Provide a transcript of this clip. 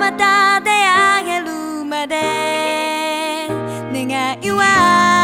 また出会えるまで願いは